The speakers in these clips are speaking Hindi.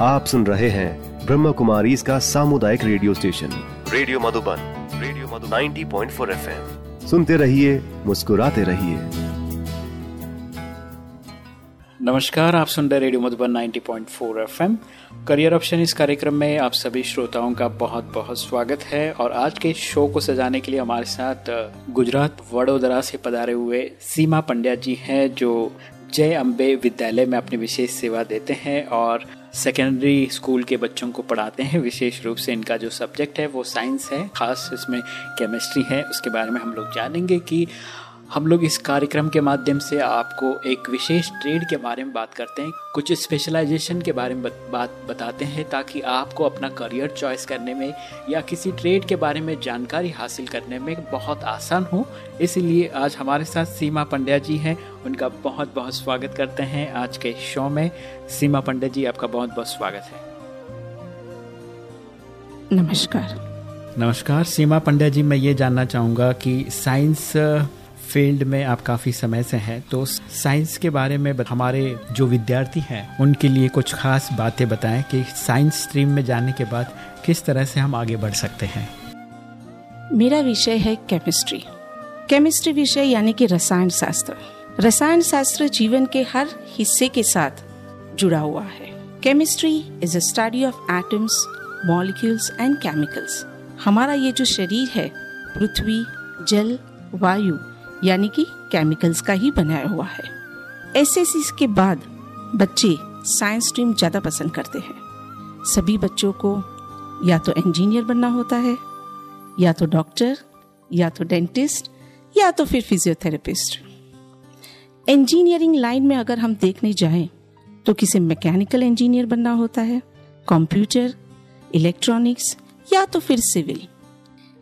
आप सुन रहे हैं ब्रह्म कुमारी इसका सामुदायिक radio station. Radio Madhuban radio Madhu 90.4 point सुनते रहिए मुस्कुराते रहिए। नमस्कार आप सुन रहे radio Madhuban 90.4 FM. Career option इस कार्यक्रम में आप सभी श्रोताओं का बहुत बहुत स्वागत है और आज के शो को सजाने के लिए हमारे साथ गुजरात वडोदरा से पधारे हुए सीमा पंड्या जी हैं जो जय अम्बे विद्यालय में अपनी विशेष सेवा देते हैं और सेकेंडरी स्कूल के बच्चों को पढ़ाते हैं। विशेष रूप से इनका जो सब्जेक्ट है, वो साइंस है। खास इसमें केमिस्ट्री है। उसके बारे में हम लोग जानेंगे कि हम लोग इस कार्यक्रम के माध्यम से आपको एक विशेष ट्रेड के बारे में बात करते हैं। कुछ स्पेशलाइजेशन के बारे में बात बताते हैं ताकि आपको अपना करियर चॉइस करने में या किसी ट्रेड के बारे में जानकारी हासिल करने में बहुत आसान हो। इसलिए आज हमारे साथ सीमा पंड्या जी हैं। उनका बहुत बहुत स्वागत करते हैं आज के शो में। सीमा पंड्या जी आपका बहुत बहुत स्वागत है। नमस्कार। नमस्कार सीमा पंड्या जी मैं ये जानना चाहूँगा कि साइंस फ़ील्ड में आप काफ़ी समय से हैं तो साइंस के बारे में हमारे जो विद्यार्थी हैं, उनके लिए कुछ खास बातें बताएँ कि साइंस स्ट्रीम में जाने के बाद किस तरह से हम आगे बढ़ सकते हैं। मेरा विषय है केमिस्ट्री। केमिस्ट्री विषय यानी कि रसायन शास्त्र। रसायन शास्त्र जीवन के हर हिस्से के साथ जुड़ा हुआ है। Chemistry is a study of atoms molecules and chemicals हमारा ये जो शरीर है, पृथ्वी, जल, वायु यानी कि केमिकल्स का ही बनाया हुआ है। एसएससी के बाद बच्चे साइंस स्ट्रीम ज़्यादा पसंद करते हैं। सभी बच्चों को या तो इंजीनियर बनना होता है, या तो डॉक्टर या तो डेंटिस्ट या तो फिर फिजियोथेरेपिस्ट इंजीनियरिंग लाइन में अगर हम देखने जाएँ तो किसी मैकेनिकल इंजीनियर बनना होता है? कंप्यूटर इलेक्ट्रॉनिक्स या तो फिर सिविल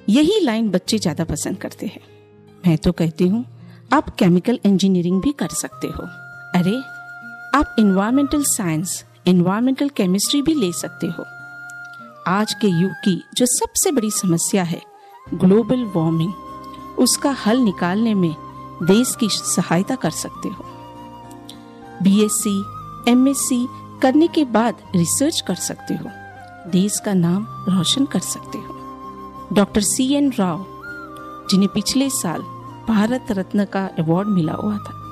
यही लाइन बच्चे ज़्यादा पसंद करते हैं। मैं तो कहती हूँ आप केमिकल इंजीनियरिंग भी कर सकते हो। अरे आप इन्वायरमेंटल साइंस इन्वायरमेंटल केमिस्ट्री भी ले सकते हो। आज के युग की जो सबसे बड़ी समस्या है ग्लोबल वार्मिंग उसका हल निकालने में देश की सहायता कर सकते हो। बीएससी, एमएससी करने के बाद रिसर्च कर सकते हो। देश का नाम रोशन कर सकते हो। डॉक्टर सी एन राव जिन्हें पिछले साल भारत रत्न का अवार्ड मिला हुआ था।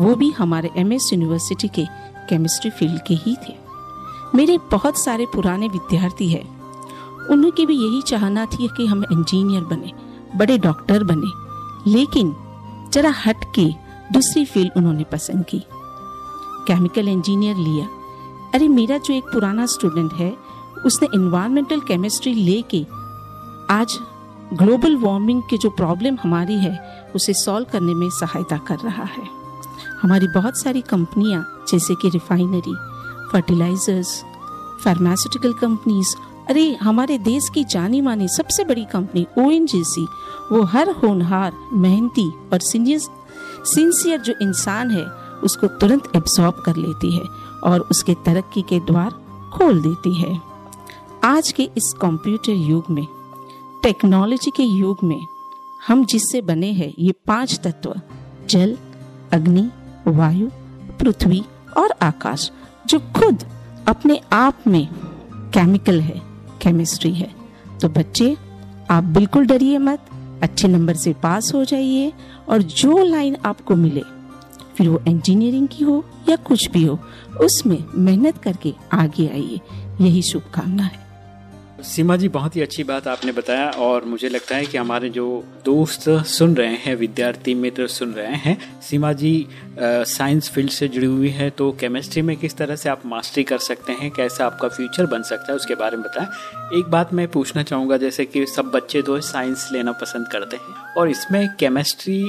वो भी हमारे एमएस यूनिवर्सिटी के केमिस्ट्री फ़ील्ड के ही थे। मेरे बहुत सारे पुराने विद्यार्थी हैं। उनकी भी यही चाहना थी कि हम इंजीनियर बने, बड़े डॉक्टर बने। लेकिन जरा हट के दूसरी फ़ील्ड उन्होंने पसंद की। केमिकल इंजीनियर लिया। अरे मेरा जो एक पुराना स्टूडेंट है, उसने इन्वायरमेंटल केमिस्ट्री लेके आज ग्लोबल वार्मिंग की जो प्रॉब्लम हमारी है, उसे सॉल्व करने में सहायता कर रहा है। हमारी बहुत सारी कंपनियाँ, जैसे कि रिफाइनरी, फर्टिलाइजर्स, फार्मास्यूटिकल कंपनीज़, अरे, हमारे देश की जानी मानी सबसे बड़ी कंपनी ओएनजीसी वो हर होनहार, मेहनती और सिंसियर जो इंसान है, उसको तुरंत एब्सॉर्ब कर लेती है और उसके तरक्की के द्वार खोल देती है। आज के इस कंप्यूटर युग में टेक्नोलॉजी के युग में हम जिससे बने हैं, ये पाँच तत्व, जल, अग्नि, वायु, पृथ्वी और आकाश, जो खुद अपने आप में केमिकल है केमिस्ट्री है। तो बच्चे, आप बिल्कुल डरिए मत, अच्छे नंबर से पास हो जाइए और जो लाइन आपको मिले, फिर वो इंजीनियरिंग की हो या कुछ भी हो, उसमें मेहनत करके आगे आइए। यही शुभकामना है सीमा जी, बहुत ही अच्छी बात आपने बताया और मुझे लगता है कि हमारे जो दोस्त सुन रहे हैं, विद्यार्थी मित्र सुन रहे हैं, सीमा जी साइंस फ़ील्ड से जुड़ी हुई है तो केमिस्ट्री में किस तरह से आप मास्टरी कर सकते हैं, कैसा आपका फ्यूचर बन सकता है, उसके बारे में बताएँ। एक बात मैं पूछना चाहूँगा, जैसे कि सब बच्चे तो साइंस लेना पसंद करते हैं, और इसमें केमिस्ट्री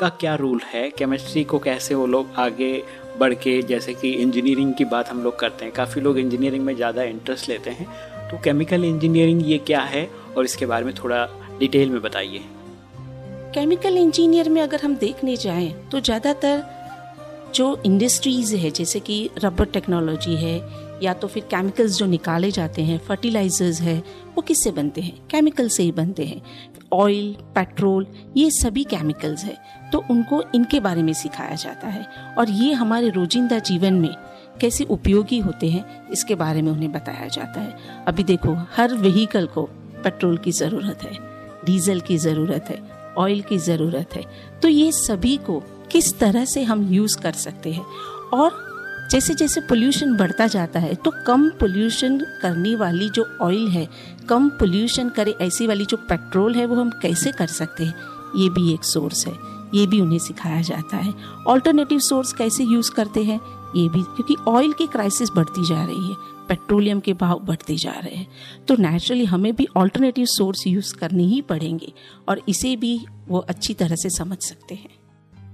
का क्या रूल है? केमिस्ट्री को कैसे वो लोग आगे बढ़ के, जैसे कि इंजीनियरिंग की बात हम लोग करते हैं, काफ़ी लोग इंजीनियरिंग में ज़्यादा इंटरेस्ट लेते हैं तो केमिकल इंजीनियरिंग ये क्या है? और इसके बारे में थोड़ा डिटेल में बताइए। केमिकल इंजीनियर में अगर हम देखने जाएँ तो ज़्यादातर जो इंडस्ट्रीज़ है, जैसे कि रबर टेक्नोलॉजी है, या तो फिर केमिकल्स जो निकाले जाते हैं फर्टिलाइजर्स है, वो किससे बनते हैं? केमिकल से ही बनते हैं। ऑयल पेट्रोल ये सभी केमिकल्स है। तो उनको इनके बारे में सिखाया जाता है। और ये हमारे रोजिंदा जीवन में कैसे उपयोगी होते हैं, इसके बारे में उन्हें बताया जाता है। अभी देखो, हर व्हीकल को पेट्रोल की ज़रूरत है डीजल की ज़रूरत है ऑयल की ज़रूरत है। तो ये सभी को किस तरह से हम यूज़ कर सकते हैं? और जैसे जैसे पोल्यूशन बढ़ता जाता है तो कम पोल्यूशन करने वाली जो ऑयल है, कम पोल्यूशन करे ऐसी वाली जो पेट्रोल है, वो हम कैसे कर सकते हैं? ये भी एक सोर्स है, ये भी उन्हें सिखाया जाता है। ऑल्टरनेटिव सोर्स कैसे यूज़ करते हैं? ये भी, क्योंकि ऑयल की क्राइसिस बढ़ती जा रही है पेट्रोलियम के भाव बढ़ते जा रहे हैं। तो नेचुरली हमें भी ऑल्टरनेटिव सोर्स यूज़ करने ही पड़ेंगे, और इसे भी वो अच्छी तरह से समझ सकते हैं।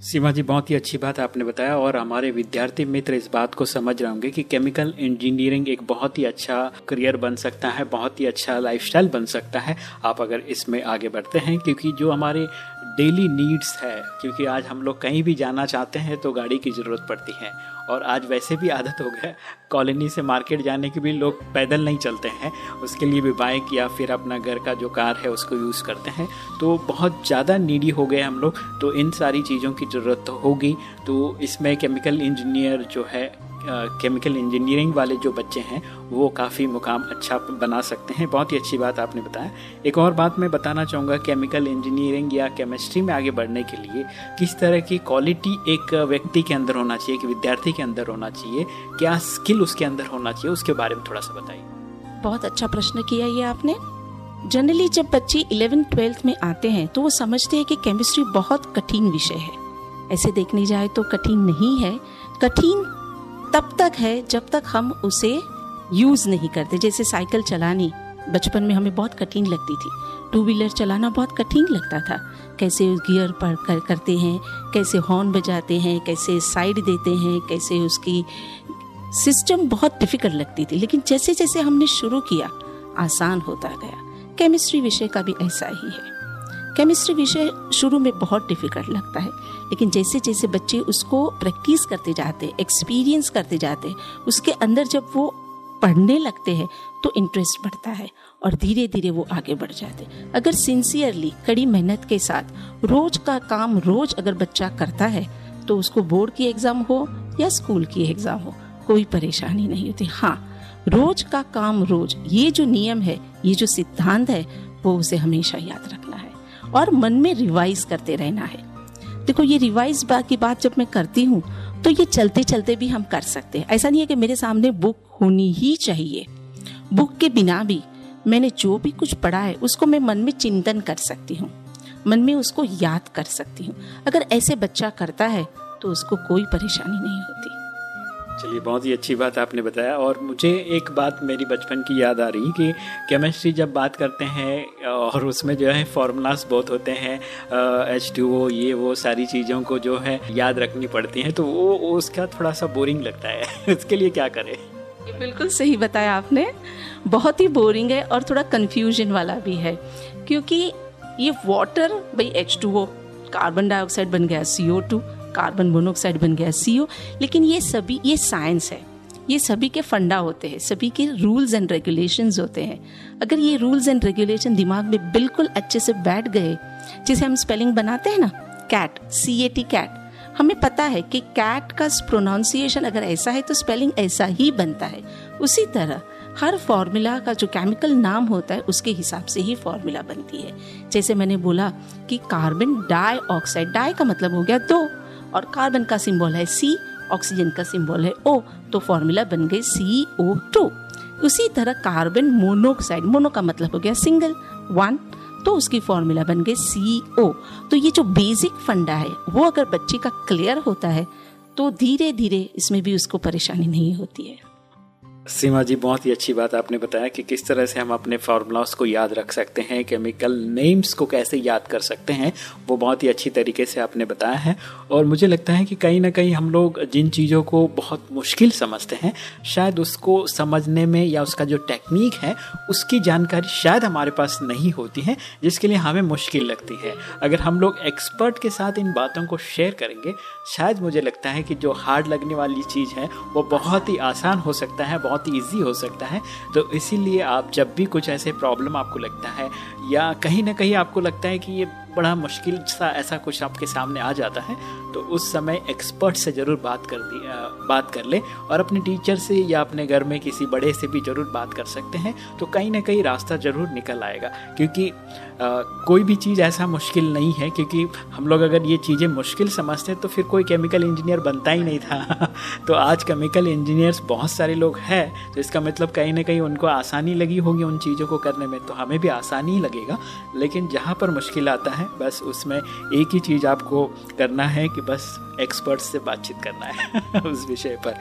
सीमा जी बहुत ही अच्छी बात आपने बताया, और हमारे विद्यार्थी मित्र इस बात को समझ रहे होंगे कि केमिकल इंजीनियरिंग एक बहुत ही अच्छा करियर बन सकता है, बहुत ही अच्छा लाइफस्टाइल बन सकता है। आप अगर इसमें आगे बढ़ते हैं, क्योंकि जो हमारे डेली नीड्स है, क्योंकि आज हम लोग कहीं भी जाना चाहते हैं तो गाड़ी की ज़रूरत पड़ती है। और आज वैसे भी आदत हो गया कॉलोनी से मार्केट जाने के भी लोग पैदल नहीं चलते हैं, उसके लिए भी बाइक या फिर अपना घर का जो कार है उसको यूज़ करते हैं। तो बहुत ज़्यादा नीडी हो गए हम लोग तो इन सारी चीज़ों की ज़रूरत तो होगी। तो इसमें केमिकल इंजीनियर जो है केमिकल इंजीनियरिंग वाले जो बच्चे हैं, वो काफ़ी मुकाम अच्छा बना सकते हैं। बहुत ही अच्छी बात आपने बताया। एक और बात मैं बताना चाहूँगा केमिकल इंजीनियरिंग या केमिस्ट्री में आगे बढ़ने के लिए किस तरह की क्वालिटी एक व्यक्ति के अंदर होना चाहिए, एक विद्यार्थी के अंदर होना चाहिए, क्या स्किल उसके अंदर होना चाहिए, उसके बारे में थोड़ा सा बताइए। बहुत अच्छा प्रश्न किया ये आपने। जनरली जब बच्चे इलेवेंथ ट्वेल्थ में आते हैं तो वो समझते हैं कि केमिस्ट्री बहुत कठिन विषय है। ऐसे देखने जाए तो कठिन नहीं है। कठिन तब तक है जब तक हम उसे यूज़ नहीं करते। जैसे साइकिल चलानी बचपन में हमें बहुत कठिन लगती थी। टू व्हीलर चलाना बहुत कठिन लगता था। कैसे गियर पर कर, करते हैं कैसे हॉर्न बजाते हैं कैसे साइड देते हैं कैसे उसकी सिस्टम बहुत डिफ़िकल्ट लगती थी। लेकिन जैसे जैसे हमने शुरू किया आसान होता गया। केमिस्ट्री विषय का भी ऐसा ही है। केमिस्ट्री विषय शुरू में बहुत डिफ़िकल्ट लगता है, लेकिन जैसे जैसे बच्चे उसको प्रैक्टिस करते जाते एक्सपीरियंस करते जाते, उसके अंदर जब वो पढ़ने लगते हैं तो इंटरेस्ट बढ़ता है और धीरे धीरे वो आगे बढ़ जाते अगर सिंसियरली कड़ी मेहनत के साथ, रोज का काम रोज अगर बच्चा करता है तो उसको बोर्ड की एग्ज़ाम हो या स्कूल की एग्ज़ाम हो, कोई परेशानी नहीं होती। हाँ रोज का काम रोज, ये जो नियम है, ये जो सिद्धांत है, वो उसे हमेशा याद रखना है। और मन में रिवाइज करते रहना है। देखो, ये रिवाइज की बात जब मैं करती हूँ तो ये चलते चलते भी हम कर सकते हैं। ऐसा नहीं है कि मेरे सामने बुक होनी ही चाहिए। बुक के बिना भी मैंने जो भी कुछ पढ़ा है, उसको मैं मन में चिंतन कर सकती हूँ। मन में उसको याद कर सकती हूँ। अगर ऐसे बच्चा करता है तो उसको कोई परेशानी नहीं होती। चलिए, बहुत ही अच्छी बात आपने बताया और मुझे एक बात मेरी बचपन की याद आ रही कि केमिस्ट्री जब बात करते हैं, और उसमें जो है फॉर्मूलाज बहुत होते हैं एच टू ओ ये वो सारी चीज़ों को जो है याद रखनी पड़ती हैं तो वो उसका थोड़ा सा बोरिंग लगता है। उसके लिए क्या करें? बिल्कुल सही बताया आपने। बहुत ही बोरिंग है और थोड़ा कन्फ्यूज़न वाला भी है, क्योंकि ये वाटर भाई H two O carbon dioxide बन गया C O two carbon monoxide बन गया सीओ लेकिन ये सभी, ये साइंस है। ये सभी के फंडा होते हैं, सभी के रूल्स एंड रेगुलेशंस होते हैं। अगर ये रूल्स एंड रेगुलेशन दिमाग में बिल्कुल अच्छे से बैठ गए, जिसे हम स्पेलिंग बनाते हैं ना cat C A T cat हमें पता है कि कैट का प्रोनाउंसिएशन अगर ऐसा है तो स्पेलिंग ऐसा ही बनता है। उसी तरह, हर फॉर्मूला का जो केमिकल नाम होता है, उसके हिसाब से ही फॉर्मूला बनती है। जैसे मैंने बोला कि कार्बन डाइऑक्साइड डाई का मतलब हो गया दो। और कार्बन का सिंबल है सी ऑक्सीजन का सिंबल है ओ तो फॉर्मूला बन गई सी ओ टू उसी तरह कार्बन मोनोऑक्साइड मोनो का मतलब हो गया सिंगल वन तो उसकी फॉर्मूला बन गई सी ओ तो ये जो बेसिक फंडा है, वो अगर बच्चे का क्लियर होता है तो धीरे धीरे इसमें भी उसको परेशानी नहीं होती है। सीमा जी, बहुत ही अच्छी बात आपने बताया कि किस तरह से हम अपने फार्मूलास को याद रख सकते हैं केमिकल नेम्स को कैसे याद कर सकते हैं, वो बहुत ही अच्छी तरीके से आपने बताया है। और मुझे लगता है कि कहीं ना कहीं हम लोग जिन चीज़ों को बहुत मुश्किल समझते हैं, शायद उसको समझने में या उसका जो टेक्निक है, उसकी जानकारी शायद हमारे पास नहीं होती है, जिसके लिए हमें मुश्किल लगती है। अगर हम लोग एक्सपर्ट के साथ इन बातों को शेयर करेंगे, शायद मुझे लगता है कि जो हार्ड लगने वाली चीज़ है, वो बहुत ही आसान हो सकता है, बहुत ही ईजी हो सकता है। तो इसीलिए आप जब भी कुछ ऐसे प्रॉब्लम आपको लगता है या कहीं ना कहीं आपको लगता है कि ये बड़ा मुश्किल सा ऐसा कुछ आपके सामने आ जाता है तो उस समय एक्सपर्ट से ज़रूर बात कर दी बात कर ले और अपने टीचर से या अपने घर में किसी बड़े से भी ज़रूर बात कर सकते हैं तो कहीं ना कहीं रास्ता ज़रूर निकल आएगा। क्योंकि आ, कोई भी चीज़ ऐसा मुश्किल नहीं है क्योंकि हम लोग अगर ये चीज़ें मुश्किल समझते हैं तो फिर कोई केमिकल इंजीनियर बनता ही नहीं था। तो आज केमिकल इंजीनियर्स बहुत सारे लोग हैं तो इसका मतलब कहीं ना कहीं उनको आसानी लगी होगी उन चीज़ों को करने में तो हमें भी आसानी लगेगा। लेकिन जहाँ पर मुश्किल आता है बस उसमें एक ही चीज़ आपको करना है कि बस एक्सपर्ट से बातचीत करना है उस विषय पर।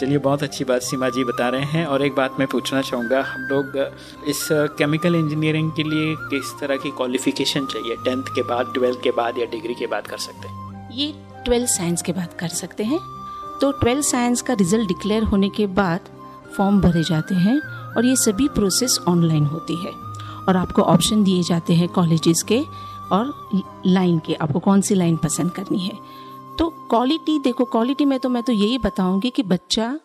चलिए, बहुत अच्छी बात सीमा जी बता रहे हैं। और एक बात मैं पूछना चाहूँगा, हम लोग इस केमिकल इंजीनियरिंग के लिए किस तरह की क्वालिफिकेशन चाहिए? टेंथ के बाद ट्वेल्थ के बाद या डिग्री के बाद कर सकते हैं? ये ट्वेल्थ साइंस के बाद कर सकते हैं। तो ट्वेल्थ साइंस का रिज़ल्ट डिक्लेयर होने के बाद फॉर्म भरे जाते हैं और ये सभी प्रोसेस ऑनलाइन होती है। और आपको ऑप्शन दिए जाते हैं कॉलेजेस के और लाइन के, आपको कौन सी लाइन पसंद करनी है? तो क्वालिटी देखो क्वालिटी में तो मैं तो यही बताऊँगी कि बच्चा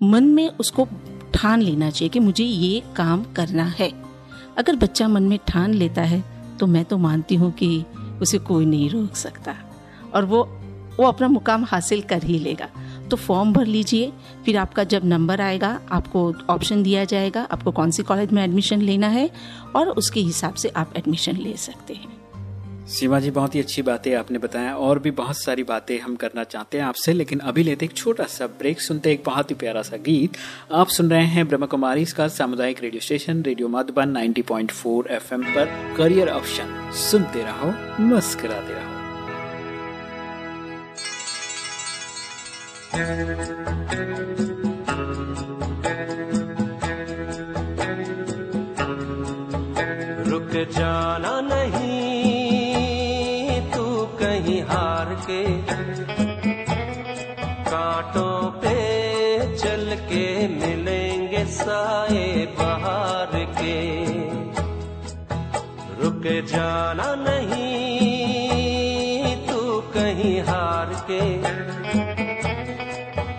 मन में उसको ठान लेना चाहिए कि मुझे ये काम करना है। अगर बच्चा मन में ठान लेता है तो मैं तो मानती हूँ कि उसे कोई नहीं रोक सकता। और वो वो अपना मुकाम हासिल कर ही लेगा। तो फॉर्म भर लीजिए, फिर आपका जब नंबर आएगा, आपको ऑप्शन दिया जाएगा, आपको कौन सी कॉलेज में एडमिशन लेना है, और उसके हिसाब से आप एडमिशन ले सकते हैं। सीमा जी, बहुत ही अच्छी बातें आपने बताया, और भी बहुत सारी बातें हम करना चाहते हैं आपसे, लेकिन अभी लेते एक छोटा सा ब्रेक, सुनते एक बहुत ही प्यारा सा गीत। आप सुन रहे हैं ब्रह्म कुमारी इसका सामुदायिक radio station, radio Madhuban 90.4 FM पर, करियर ऑप्शन। सुनते रहो, मुस्कुराते रहो। रुक जाना रुक जाना नहीं, तू कहीं हार के।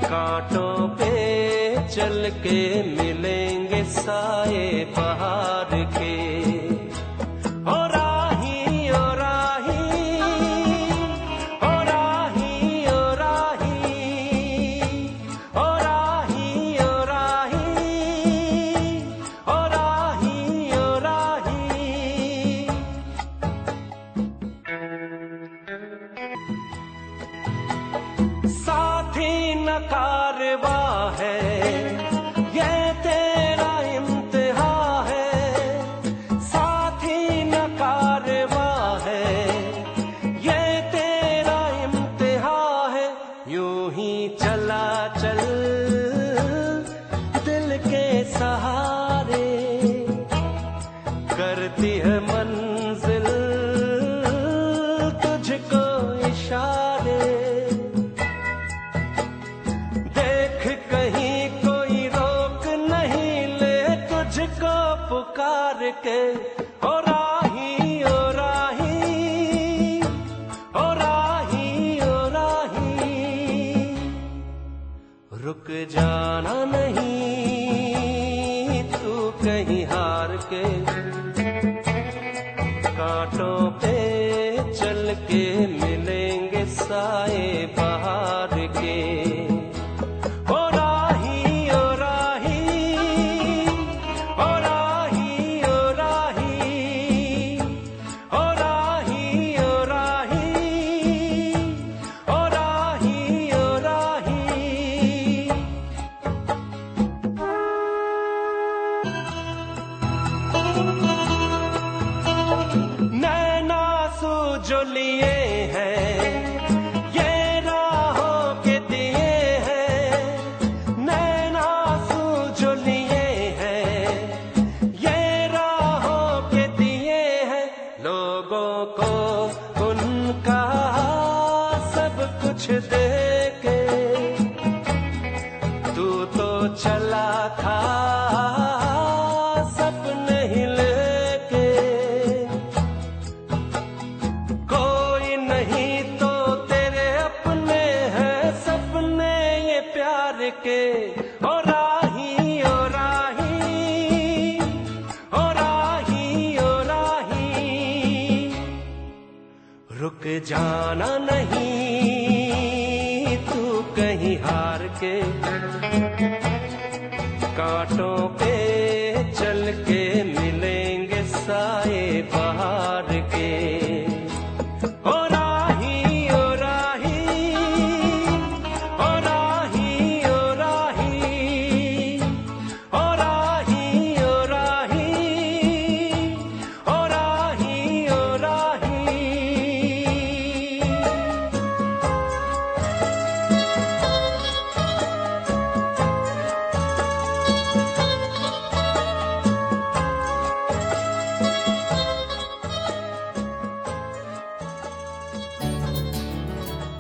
कांटों पे चल के मिलेंगे साए पहाड़ के। तुझको पुकार के, ओ राही ओ राही ओ राही ओ राही। रुक जाना नहीं, तू कहीं हार के। कांटों पे चल के मिलेंगे साए बाहर। साए पा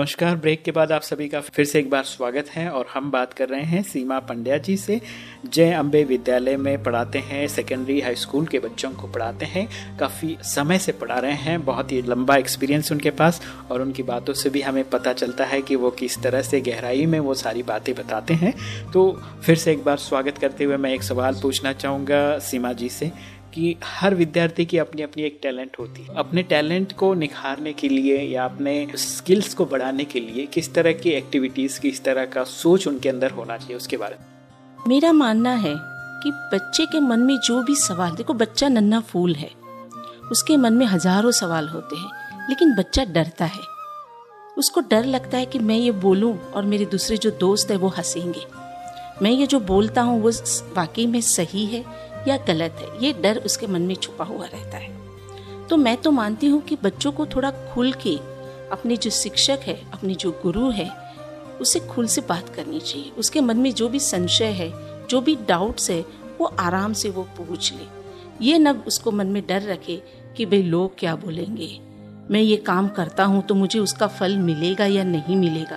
नमस्कार, ब्रेक के बाद आप सभी का फिर से एक बार स्वागत है और हम बात कर रहे हैं सीमा पंड्या जी से। जय अम्बे विद्यालय में पढ़ाते हैं सेकेंडरी हाई स्कूल के बच्चों को पढ़ाते हैं। काफ़ी समय से पढ़ा रहे हैं, बहुत ही लंबा एक्सपीरियंस उनके पास और उनकी बातों से भी हमें पता चलता है कि वो किस तरह से गहराई में वो सारी बातें बताते हैं। तो फिर से एक बार स्वागत करते हुए मैं एक सवाल पूछना चाहूँगा सीमा जी से। कि हर विद्यार्थी की अपनी अपनी एक टैलेंट होती है। अपने टैलेंट को निखारने के लिए या अपने स्किल्स को बढ़ाने के लिए किस तरह की एक्टिविटीज़, किस तरह का सोच उनके अंदर होना चाहिए उसके बारे में। मेरा मानना है कि बच्चे के मन में जो भी सवाल, देखो बच्चा नन्ना फूल है, उसके मन में हज़ारों सवाल होते हैं, लेकिन बच्चा डरता है। उसको डर लगता है कि मैं ये बोलूँ और मेरे दूसरे जो दोस्त है वो हंसेंगे। मैं ये जो बोलता हूँ वो वाकई में सही है या गलत है, ये डर उसके मन में छुपा हुआ रहता है। तो मैं तो मानती हूँ कि बच्चों को थोड़ा खुल के अपने जो शिक्षक है, अपने जो गुरु है, उसे खुल से बात करनी चाहिए। उसके मन में जो भी संशय है, जो भी डाउट्स है, वो आराम से वो पूछ ले। ये न उसको मन में डर रखे कि भाई लोग क्या बोलेंगे। मैं ये काम करता हूँ तो मुझे उसका फल मिलेगा या नहीं मिलेगा।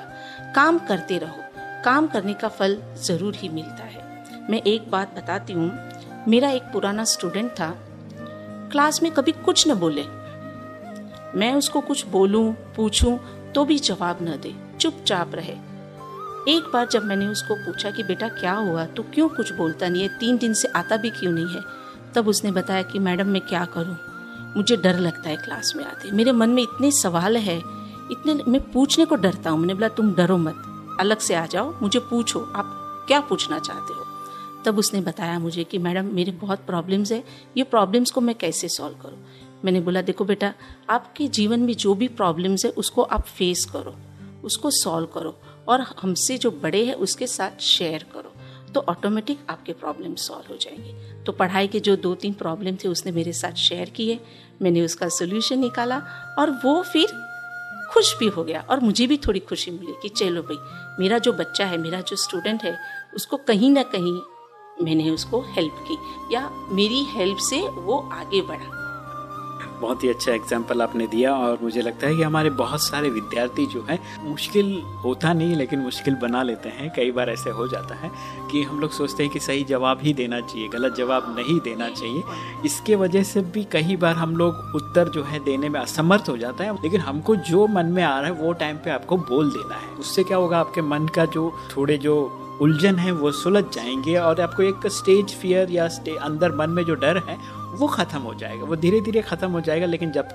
काम करते रहो। काम करने का फल ज़रूर ही मिलता है। मैं एक बात बताती हूँ मेरा एक पुराना स्टूडेंट था। क्लास में कभी कुछ न बोले। मैं उसको कुछ बोलूँ, पूछूँ तो भी जवाब न दे, चुपचाप रहे। एक बार जब मैंने उसको पूछा कि बेटा क्या हुआ तो क्यों कुछ बोलता नहीं है, तीन दिन से आता भी क्यों नहीं है? तब उसने बताया कि मैडम, मैं क्या करूँ? मुझे डर लगता है क्लास में आते। मेरे मन में इतने सवाल है, इतने मैं पूछने को डरता हूँ। मैंने बोला, तुम डरो मत, अलग से आ जाओ, मुझे पूछो, आप क्या पूछना चाहते हो? तब उसने बताया मुझे कि मैडम, मेरे बहुत प्रॉब्लम्स है। ये प्रॉब्लम्स को मैं कैसे सॉल्व करूँ? मैंने बोला, देखो बेटा, आपके जीवन में जो भी प्रॉब्लम्स है, उसको आप फेस करो, उसको सॉल्व करो और हमसे जो बड़े हैं, उसके साथ शेयर करो। तो ऑटोमेटिक आपके प्रॉब्लम सॉल्व हो जाएँगे। तो पढ़ाई के जो दो तीन प्रॉब्लम थे, उसने मेरे साथ शेयर किए। मैंने उसका सोल्यूशन निकाला और वो फिर खुश भी हो गया और मुझे भी थोड़ी खुशी मिली कि चलो भाई, मेरा जो बच्चा है, मेरा जो स्टूडेंट है, उसको कहीं ना कहीं मैंने उसको हेल्प की, या मेरी हेल्प से वो आगे बढ़ा। बहुत ही अच्छा एग्ज़ाम्पल आपने दिया और मुझे लगता है कि हमारे बहुत सारे विद्यार्थी जो हैं, मुश्किल होता नहीं, लेकिन मुश्किल बना लेते हैं। कई बार ऐसे हो जाता है कि हम लोग सोचते हैं कि सही जवाब ही देना चाहिए, गलत जवाब नहीं देना चाहिए। इसके वजह से भी कई बार हम लोग उत्तर जो है देने में असमर्थ हो जाता है, लेकिन हमको जो मन में आ रहा है, वो टाइम पे आपको बोल देना है। उससे क्या होगा, आपके मन का जो थोड़े जो उलझन है वो सुलझ जाएँगे और आपको एक स्टेज फियर या स्टे, अंदर मन में जो डर है वो ख़त्म हो जाएगा। वो धीरे धीरे ख़त्म हो जाएगा लेकिन जब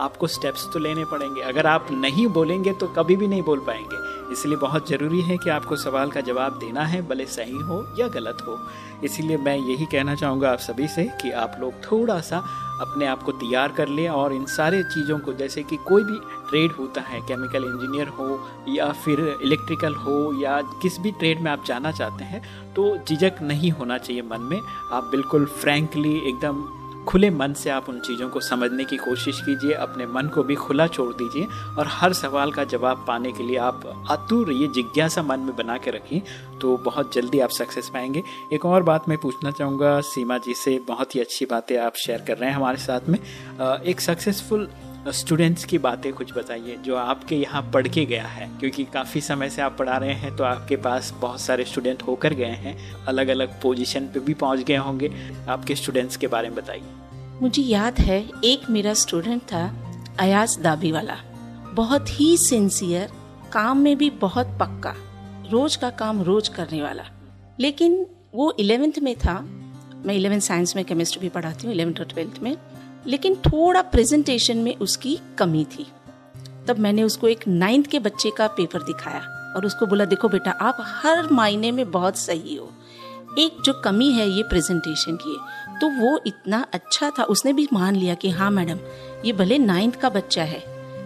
आपको स्टेप्स तो लेने पड़ेंगे। अगर आप नहीं बोलेंगे तो कभी भी नहीं बोल पाएँगे। इसलिए बहुत ज़रूरी है कि आपको सवाल का जवाब देना है भले सही हो या गलत हो। इसीलिए मैं यही कहना चाहूँगा आप सभी से कि आप लोग थोड़ा सा अपने आप को तैयार कर लें और इन सारे चीज़ों को जैसे कि कोई भी ट्रेड होता है, केमिकल इंजीनियर हो या फिर इलेक्ट्रिकल हो या किस भी ट्रेड में आप जाना चाहते हैं तो झिझक नहीं होना चाहिए मन में। आप बिल्कुल फ्रैंकली एकदम खुले मन से आप उन चीज़ों को समझने की कोशिश कीजिए, अपने मन को भी खुला छोड़ दीजिए और हर सवाल का जवाब पाने के लिए आप आतुर ये जिज्ञासा मन में बना के रखिए तो बहुत जल्दी आप सक्सेस पाएँगे। एक और बात मैं पूछना चाहूँगा, सीमा जी से, बहुत ही अच्छी बातें आप शेयर कर रहे हैं हमारे साथ में। एक सक्सेसफुल स्टूडेंट्स की बातें कुछ बताइए, जो आपके यहाँ पढ़ के गया है। क्योंकि काफ़ी समय से आप पढ़ा रहे हैं तो आपके पास बहुत सारे स्टूडेंट होकर गए हैं। अलग अलग पोजीशन पे भी पहुँच गए होंगे। आपके स्टूडेंट्स के बारे में बताइए। मुझे याद है, एक मेरा स्टूडेंट था, अयाज दाबी वाला। बहुत ही सिंसियर काम में भी बहुत पक्का। रोज का काम रोज करने वाला। लेकिन वो इलेवेंथ में था। मैं इलेवेंथ साइंस में केमिस्ट्री भी पढ़ाती हूँ इलेवेंथ और ट्वेल्थ में। लेकिन थोड़ा प्रेजेंटेशन में उसकी कमी थी। तब मैंने उसको एक नाइन्थ के बच्चे का पेपर दिखाया और उसको बोला, देखो बेटा, आप हर मायने में बहुत सही हो। एक जो कमी है ये प्रेजेंटेशन की तो वो इतना अच्छा था, उसने भी मान लिया कि हाँ मैडम, ये भले नाइन्थ का बच्चा है,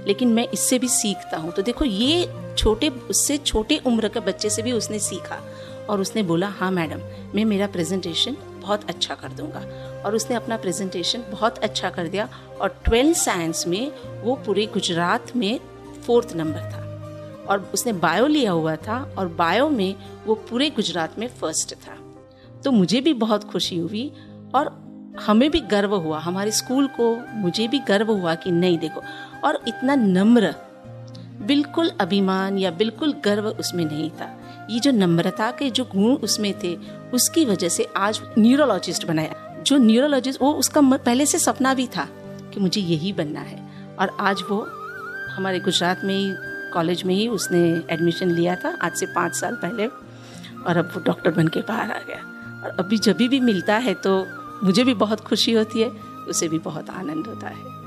लेकिन मैं इससे भी सीखता हूँ। तो देखो, ये छोटे, उससे छोटे उम्र के बच्चे से भी उसने सीखा और उसने बोला हाँ मैडम, मैं मेरा प्रेजेंटेशन बहुत अच्छा कर दूँगा। और उसने अपना प्रेजेंटेशन बहुत अच्छा कर दिया और ट्वेल्थ साइंस में वो पूरे गुजरात में फोर्थ नंबर था। और उसने बायो लिया हुआ था और बायो में वो पूरे गुजरात में फ़र्स्ट था। तो मुझे भी बहुत खुशी हुई और हमें भी गर्व हुआ। हमारे स्कूल को मुझे भी गर्व हुआ कि नहीं देखो। और इतना नम्र, बिल्कुल अभिमान या बिल्कुल गर्व उसमें नहीं था। ये जो नम्रता के जो गुण उसमें थे, उसकी वजह से आज न्यूरोलॉजिस्ट बनाया। जो न्यूरोलॉजिस्ट वो उसका पहले से सपना भी था कि मुझे यही बनना है। और आज वो हमारे गुजरात में ही कॉलेज में ही उसने एडमिशन लिया था, आज से पाँच साल पहले। और अब वो डॉक्टर बन के बाहर आ गया। और अभी जब भी मिलता है तो मुझे भी बहुत खुशी होती है, उसे भी बहुत आनंद होता है।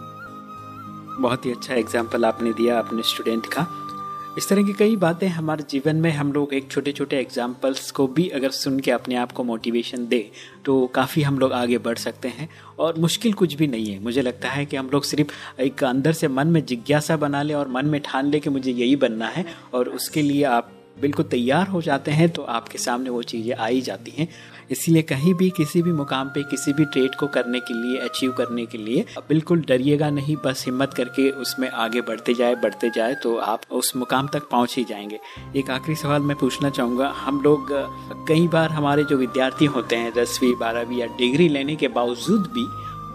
बहुत ही अच्छा एग्ज़ाम्पल आपने दिया अपने स्टूडेंट का। इस तरह की कई बातें हमारे जीवन में हम लोग एक छोटे छोटे एग्जाम्पल्स को भी अगर सुन के अपने आप को मोटिवेशन दे तो काफ़ी हम लोग आगे बढ़ सकते हैं। और मुश्किल कुछ भी नहीं है। मुझे लगता है कि हम लोग सिर्फ़ एक अंदर से मन में जिज्ञासा बना ले और मन में ठान ले कि मुझे यही बनना है और उसके लिए आप बिल्कुल तैयार हो जाते हैं तो आपके सामने वो चीज़ें आई जाती हैं। इसीलिए कहीं भी किसी भी मुकाम पे, किसी भी ट्रेड को करने के लिए अचीव करने के लिए बिल्कुल डरिएगा नहीं, बस हिम्मत करके उसमें आगे बढ़ते जाए बढ़ते जाए तो आप उस मुकाम तक पहुँच ही जाएँगे। एक आखिरी सवाल मैं पूछना चाहूँगा, हम लोग कई बार हमारे जो विद्यार्थी होते हैं, दसवीं, बारहवीं या डिग्री लेने के बावजूद भी,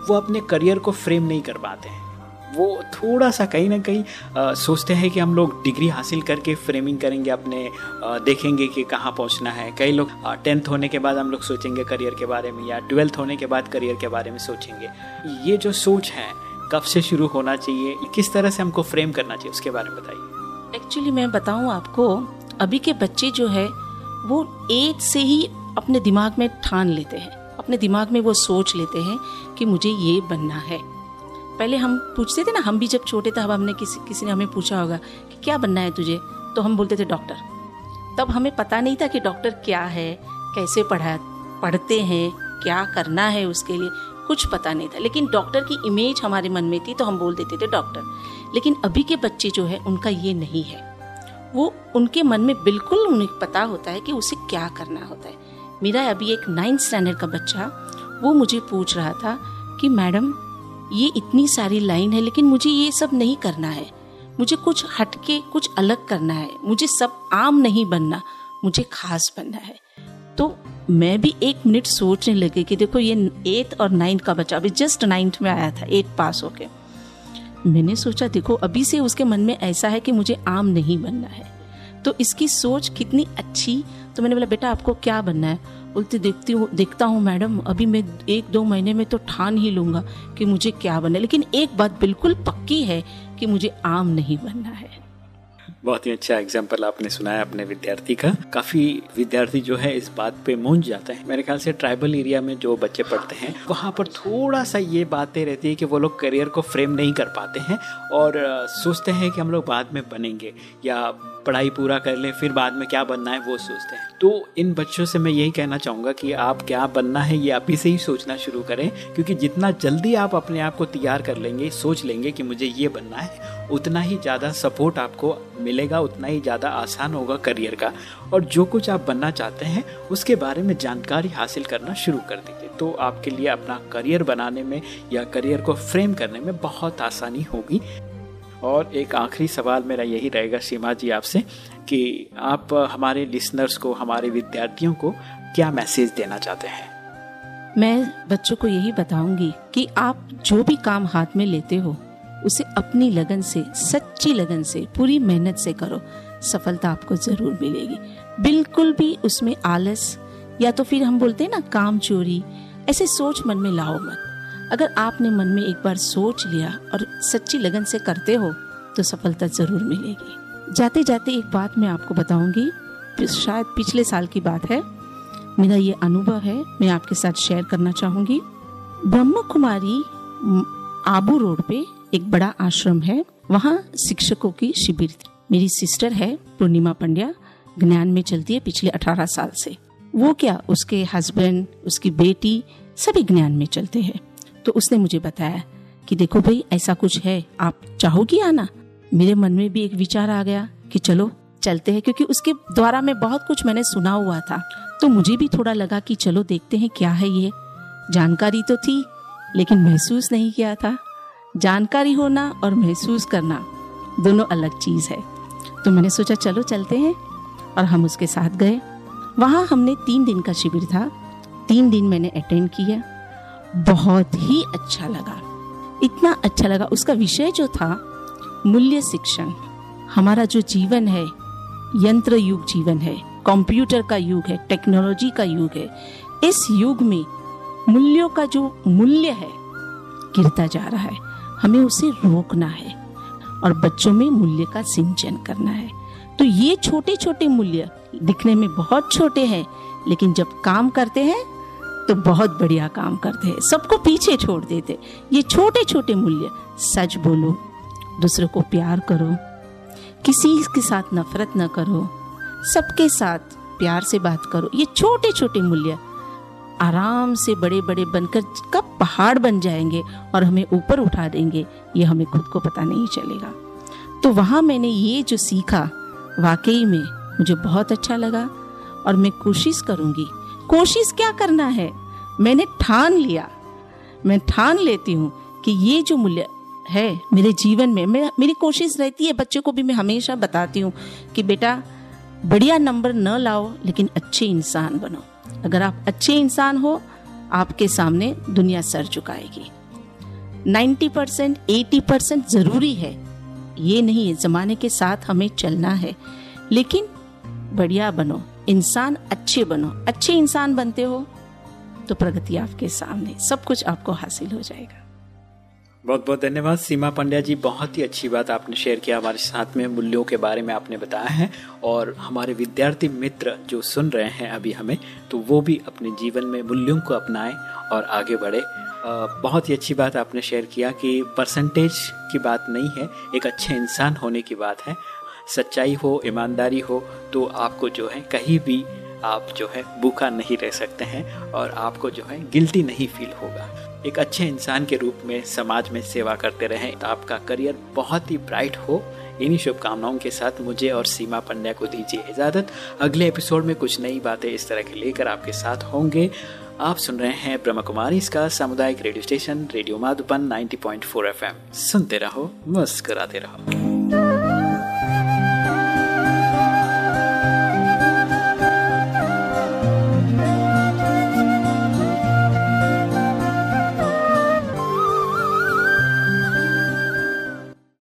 वो अपने करियर को फ्रेम नहीं कर पाते हैं। वो थोड़ा सा कहीं ना कहीं सोचते हैं कि हम लोग डिग्री हासिल करके फ्रेमिंग करेंगे अपने आ, देखेंगे कि कहाँ पहुँचना है। कई लोग टेंथ होने के बाद हम लोग सोचेंगे करियर के बारे में या ट्वेल्थ होने के बाद करियर के बारे में सोचेंगे। ये जो सोच है कब से शुरू होना चाहिए किस तरह से हमको फ्रेम करना चाहिए उसके बारे में बताइए। एक्चुअली मैं बताऊँ आपको अभी के बच्चे जो है वो एज से ही अपने दिमाग में ठान लेते हैं। अपने दिमाग में वो सोच लेते हैं कि मुझे ये बनना है। पहले हम पूछते थे ना, हम भी जब छोटे थे अब हमने किसी किसी ने हमें पूछा होगा कि क्या बनना है तुझे? तो हम बोलते थे डॉक्टर। तब हमें पता नहीं था कि डॉक्टर क्या है, कैसे पढ़ा, पढ़ते हैं, क्या करना है उसके लिए, कुछ पता नहीं था। लेकिन डॉक्टर की इमेज हमारे मन में थी तो हम बोल देते थे डॉक्टर। लेकिन अभी के बच्चे जो है, उनका ये नहीं है। वो उनके मन में बिल्कुल उन्हें पता होता है कि उसे क्या करना होता है। मेरा अभी एक नाइन्थ स्टैंडर्ड का बच्चा, वो मुझे पूछ रहा था कि मैडम ये इतनी सारी लाइन है, लेकिन मुझे ये सब नहीं करना है। मुझे कुछ हटके, कुछ अलग करना है। मुझे सब आम नहीं बनना, मुझे खास बनना है। तो मैं भी एक मिनट सोचने लगे कि देखो, ये एट और नाइन्थ का बच्चा अभी जस्ट नाइन्थ में आया था एट पास होके। मैंने सोचा, देखो, अभी से उसके मन में ऐसा है कि मुझे आम नहीं बनना है। तो इसकी सोच कितनी अच्छी तो मैंने बोला, बेटा, आपको क्या बनना है? बोलते देखती हूँ, देखता हूँ, मैडम, अभी मैं एक दो महीने में तो ठान ही लूँगा कि मुझे क्या बनना है। लेकिन एक बात बिल्कुल पक्की है कि मुझे आम नहीं बनना है। बहुत ही अच्छा एग्ज़ाम्पल आपने सुनाया अपने विद्यार्थी का। काफ़ी विद्यार्थी जो है इस बात पे मूंझ जाते हैं। मेरे ख्याल से ट्राइबल एरिया में जो बच्चे पढ़ते हैं, वहाँ पर थोड़ा सा ये बातें रहती है कि वो लोग करियर को फ्रेम नहीं कर पाते हैं और सोचते हैं कि हम लोग बाद में बनेंगे या पढ़ाई पूरा कर लें, फिर बाद में क्या बनना है वो सोचते हैं। तो इन बच्चों से मैं यही कहना चाहूँगा कि आप क्या बनना है ये अभी से ही सोचना शुरू करें, क्योंकि जितना जल्दी आप अपने आप को तैयार कर लेंगे, सोच लेंगे कि मुझे ये बनना है उतना ही ज़्यादा सपोर्ट आपको मिलेगा, उतना ही ज़्यादा आसान होगा करियर का। और जो कुछ आप बनना चाहते हैं, उसके बारे में जानकारी हासिल करना शुरू कर दीजिए। तो आपके लिए अपना करियर बनाने में या करियर को फ्रेम करने में बहुत आसानी होगी। और एक आखिरी सवाल मेरा यही रहेगा सीमा जी आपसे कि आप, हमारे लिसनर्स को, हमारे विद्यार्थियों को क्या मैसेज देना चाहते हैं? मैं बच्चों को यही बताऊँगी कि आप जो भी काम हाथ में लेते हो उसे अपनी लगन से, सच्ची लगन से, पूरी मेहनत से करो। सफलता आपको ज़रूर मिलेगी। बिल्कुल भी उसमें आलस, या तो फिर हम बोलते हैं ना, काम चोरी, ऐसे सोच मन में लाओ मत। अगर आपने मन में एक बार सोच लिया और सच्ची लगन से करते हो तो सफलता ज़रूर मिलेगी। जाते जाते एक बात मैं आपको बताऊँगी। शायद पिछले साल की बात है। मेरा ये अनुभव है, मैं आपके साथ शेयर करना चाहूँगी। ब्रह्म कुमारी आबू रोड पे एक बड़ा आश्रम है। वहाँ शिक्षकों की शिविर थी। मेरी सिस्टर है, पूर्णिमा पंड्या, ज्ञान में चलती है पिछले 18 साल से। वो क्या उसके हस्बैंड उसकी बेटी, सभी ज्ञान में चलते हैं। तो उसने मुझे बताया कि देखो भाई, ऐसा कुछ है, आप चाहोगी आना? मेरे मन में भी एक विचार आ गया कि चलो, चलते हैं, क्योंकि उसके द्वारा मैं बहुत कुछ मैंने सुना हुआ था। तो मुझे भी थोड़ा लगा कि चलो देखते हैं क्या है ये। जानकारी तो थी, लेकिन महसूस नहीं किया था। जानकारी होना और महसूस करना दोनों अलग चीज़ है। तो मैंने सोचा, चलो, चलते हैं। और हम उसके साथ गए। वहाँ हमने तीन दिन का शिविर था। तीन दिन मैंने अटेंड किया। बहुत ही अच्छा लगा। इतना अच्छा लगा। उसका विषय जो था, मूल्य शिक्षण। हमारा जो जीवन है, यंत्र युग जीवन है, कंप्यूटर का युग है, टेक्नोलॉजी का युग है, इस युग में मूल्यों का जो मूल्य है, गिरता जा रहा है। हमें उसे रोकना है और बच्चों में मूल्य का सिंचन करना है। तो ये छोटे छोटे मूल्य दिखने में बहुत छोटे हैं, लेकिन जब काम करते हैं तो बहुत बढ़िया काम करते हैं। सबको पीछे छोड़ देते ये छोटे छोटे मूल्य, सच बोलो, दूसरों को प्यार करो, किसी के साथ नफरत न करो, सबके साथ प्यार से बात करो। ये छोटे छोटे मूल्य आराम से बड़े बड़े बनकर कब पहाड़ बन जाएँगे और हमें ऊपर उठा देंगे। ये हमें खुद को पता नहीं चलेगा। तो वहाँ मैंने ये जो सीखा, वाकई में मुझे बहुत अच्छा लगा और मैं कोशिश करूँगी। कोशिश क्या करना है? मैंने ठान लिया। मैं ठान लेती हूँ कि ये जो मूल्य है मेरे जीवन में, मैं, मेरी कोशिश रहती है, बच्चों को भी मैं हमेशा बताती हूँ कि बेटा, बढ़िया नंबर न लाओ, लेकिन अच्छे इंसान बनो। अगर आप अच्छे इंसान हो, आपके सामने दुनिया सर चुकाएगी 90 परसेंट, एटी परसेंट ज़रूरी है। ये नहीं है जमाने के साथ हमें चलना है। लेकिन बढ़िया बनो, इंसान अच्छे बनो। अच्छे इंसान बनते हो तो प्रगति आपके सामने, सब कुछ आपको हासिल हो जाएगा। बहुत बहुत धन्यवाद। सीमा पंड्या जी, बहुत ही अच्छी बात आपने शेयर किया। हमारे साथ में मूल्यों के बारे में आपने बताया है और हमारे विद्यार्थी मित्र जो सुन रहे हैं अभी हमें तो वो भी अपने जीवन में मूल्यों को अपनाएँ और आगे बढ़े। बहुत ही अच्छी बात आपने शेयर किया कि परसेंटेज की बात नहीं है, एक अच्छे इंसान होने की बात है। सच्चाई हो, ईमानदारी हो तो आपको जो है कहीं भी आप जो है भूखा नहीं रह सकते हैं और आपको जो है गिल्टी नहीं फील होगा। एक अच्छे इंसान के रूप में समाज में सेवा करते रहें। तो आपका करियर बहुत ही ब्राइट हो। इन्हीं शुभकामनाओं के साथ मुझे और सीमा पंड्या को दीजिए इजाज़त। अगले एपिसोड में कुछ नई बातें इस तरह के लेकर आपके साथ होंगे। आप सुन रहे हैं ब्रह्म कुमारी, इसका सामुदायिक radio station, radio Madhuban 90.4 FM. सुनते रहो, मुस्कुराते रहो।